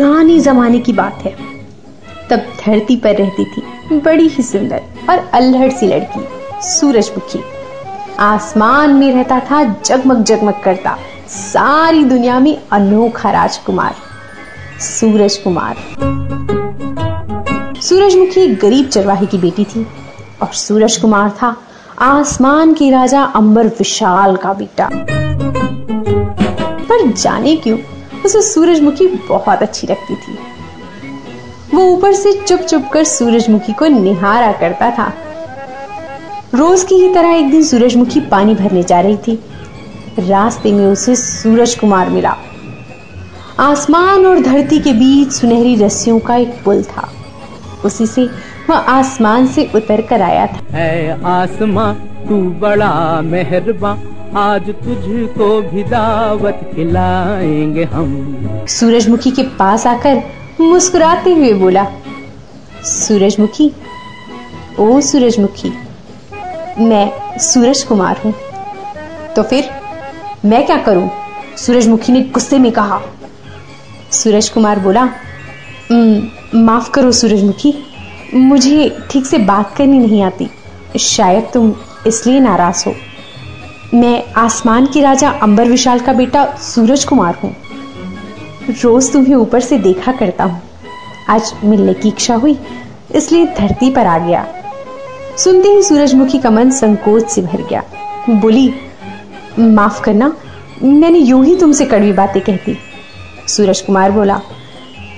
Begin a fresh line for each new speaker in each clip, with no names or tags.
पुरानी जमाने की बात है। तब धरती पर रहती थी बड़ी ही सुंदर और अल्हड़ सी लड़की सूरजमुखी आसमान में रहता था, जगमग जगमग करता, सारी दुनिया में अनोखा राजकुमार, सूरज कुमार। सूरजमुखी गरीब चरवाहे की बेटी थी और सूरज कुमार था आसमान के राजा अंबर विशाल का बेटा। पर जाने क्यों उसे सूरजमुखी बहुत अच्छी लगती थी। वो ऊपर से चुप चुप कर सूरजमुखी को निहारा करता था। रोज की ही तरह एक दिन सूरजमुखी पानी भरने जा रही थी। रास्ते में उसे सूरज कुमार मिला। आसमान और धरती के बीच सुनहरी रस्सियों का एक पुल था। उसी से वह आसमान से उतर कर आया था।
है आसमां, तू बड़ा मेहरबा आज तुझको भी दावत खिलाएँगे हम।
सूरजमुखी के पास आकर मुस्कुराते हुए बोला, सूरजमुखी, ओ सूरजमुखी, मैं सूरज कुमार हूँ। तो फिर मैं क्या करूँ? सूरजमुखी ने गुस्से में कहा। सूरज कुमार बोला माफ़ करो सूरजमुखी, मुझे ठीक से बात करनी नहीं आती। शायद तुम इसलिए नाराज़ हो। मैं आसमान के राजा अंबर विशाल का बेटा सूरज कुमार हूँ। रोज तुम्हें ऊपर से देखा करता हूँ। आज मिलने की इच्छा हुई, इसलिए धरती पर आ गया। सुनते ही सूरजमुखी का मन संकोच से भर गया। बोली, माफ़ करना, मैंने यूँ ही तुमसे कड़वी बातें कहती सूरज कुमार बोला,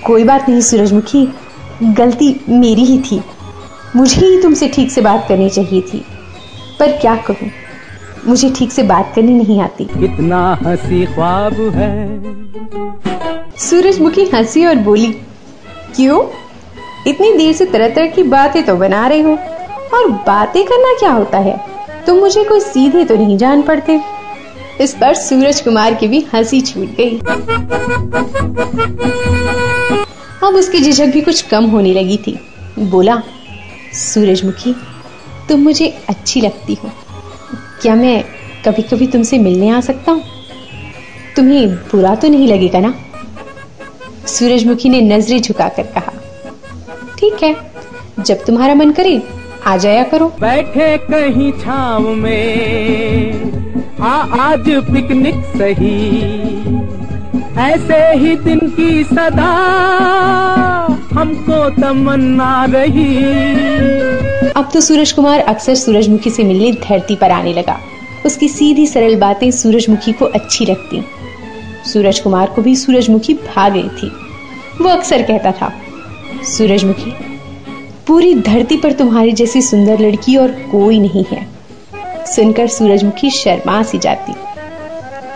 कोई बात नहीं सूरजमुखी, गलती मेरी ही थी। मुझे ही तुमसे ठीक से बात करनी चाहिए थी। पर क्या करूँ मुझे ठीक से बात करनी नहीं आती।
कितना हँसी ख्वाब है।
सूरजमुखी हँसी और बोली क्यों? इतनी देर से तरह तरह की बातें तो बना रहे हो और बातें करना क्या होता है? तुम मुझे कोई सीधे तो नहीं जान पड़ते। इस पर सूरज कुमार की भी हँसी छूट गई। अब उसकी झिझक भी कुछ कम होने लगी थी। बोला सूरजमुखी तुम मुझे अच्छी लगती हो। क्या मैं कभी कभी तुमसे मिलने आ सकता हूँ? तुम्हें बुरा तो नहीं लगेगा ना? सूरजमुखी ने नज़रें झुकाकर कहा, ठीक है, जब तुम्हारा मन करे, आ जाया करो।
बैठे कहीं छाव में, आ, आज पिकनिक सही। ऐसे ही दिन की सदा हमको तमन्ना रही।
अब तो सूरज कुमार अक्सर सूरजमुखी से मिलने धरती पर आने लगा। उसकी सीधी सरल बातें सूरजमुखी को अच्छी लगती। सूरज कुमार को भी सूरजमुखी भा गई थी। वो अक्सर कहता था, सूरजमुखी, पूरी धरती पर तुम्हारी जैसी सुंदर लड़की और कोई नहीं है। सुनकर सूरजमुखी शर्मा सी जाती।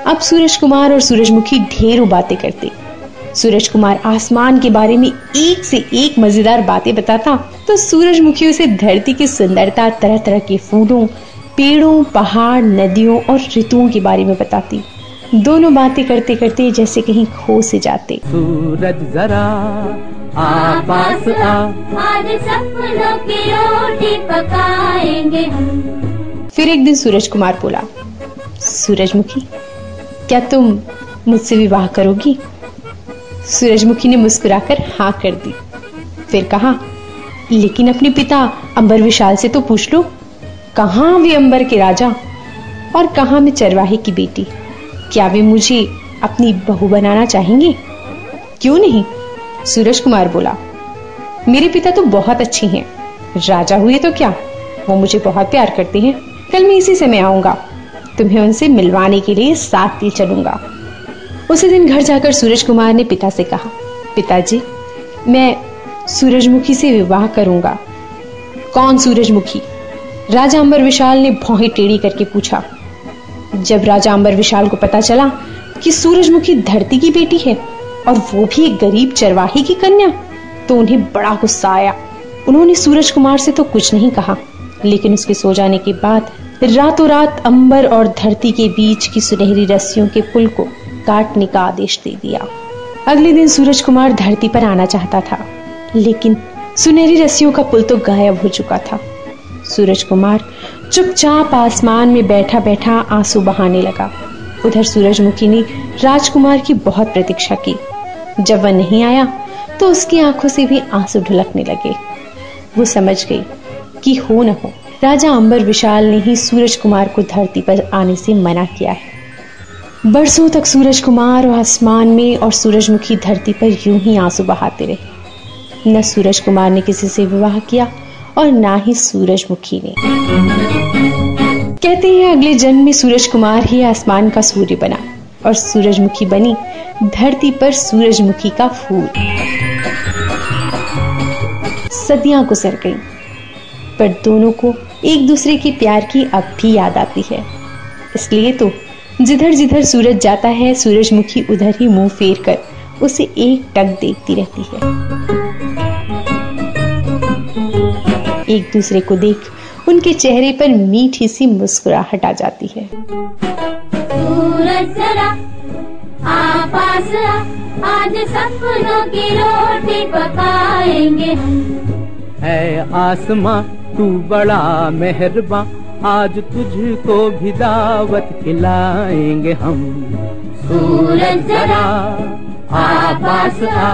अब सूरज कुमार और सूरजमुखी ढेरों बातें करते। सूरज कुमार आसमान के बारे में एक से एक मज़ेदार बातें बताता तो सूरजमुखी उसे धरती की सुंदरता तरह तरह के फूलों पेड़ों पहाड़ नदियों और ऋतुओं के बारे में बताती। दोनों बातें करते करते जैसे कहीं खो से जाते।
सूरज जरा आ पास आ आज सपनों की रोटी
पकाएँगे हम। फिर एक दिन सूरज कुमार बोला सूरजमुखी क्या तुम मुझसे विवाह करोगी? सूरजमुखी ने मुस्कुराकर हाँ कर दी। फिर कहा, लेकिन अपने पिता अंबर विशाल से तो पूछ लो, कहा वे अंबर के राजा और कहा मैं चरवाहे की बेटी? क्या वे मुझे अपनी बहू बनाना चाहेंगे? क्यों नहीं? सूरज कुमार बोला, मेरे पिता तो बहुत अच्छे हैं। राजा हुए तो क्या? वो मुझे बहुत प्यार करते हैं। कल मैं इसी समय आऊँगा। तुम्हें उनसे मिलवाने के लिए साथ ले चलूँगा। उसी दिन घर जाकर सूरज कुमार ने पिता से कहा, पिताजी, मैं सूरजमुखी से विवाह करूँगा। कौन सूरजमुखी? राजा अंबर विशाल ने भौहें टेढ़ी करके पूछा। जब राजा अंबर विशाल को पता चला कि सूरजमुखी धरती की बेटी है और वो भी एक गरीब चरवाही की कन्या तो उन्हें बड़ा गुस्सा आया। उन्होंने सूरज कुमार से तो कुछ नहीं कहा, लेकिन उसके सो जाने के बाद रातों रात अंबर और धरती के बीच की सुनहरी रस्सियों के पुल को काटने का आदेश दे दिया। अगले दिन सूरज कुमार धरती पर आना चाहता था, लेकिन सुनहरी रस्सियों का पुल तो गायब हो चुका था। सूरज कुमार चुपचाप आसमान में बैठा बैठा आँसू बहाने लगा। उधर सूरजमुखी ने राजकुमार की बहुत प्रतीक्षा की। जब वह नहीं आया तो उसकी आँखों से भी आँसू ढुलकने लगे। वो समझ गई कि हो न हो, राजा अंबर विशाल ने ही सूरज कुमार को धरती पर आने से मना किया है। बरसों तक सूरज कुमार और आसमान में और सूरजमुखी धरती पर यूँ ही आँसू बहाते रहे। न सूरज कुमार ने किसी से विवाह किया और ना ही सूरजमुखी ने। कहते हैं अगले जन्म में सूरज कुमार ही आसमान का सूर्य बना और सूरजमुखी बनी धरती पर सूरजमुखी का फूल। सदियाँ गुजर गई, पर दोनों को एक दूसरे के प्यार की अब भी याद आती है। इसलिए तो जिधर जिधर सूरज जाता है सूरजमुखी उधर ही मुँह फेर कर उसे एक टक देखती रहती है। एक दूसरे को देख उनके चेहरे पर मीठी सी मुस्कुराहट आ जाती है। सूरज आज सपनों की रोटी
पकाएँगे। है आसमां तू बड़ा मेहरबा आज तुझको भी दावत खिलाएँगे हम। सूरज जरा आ पास आ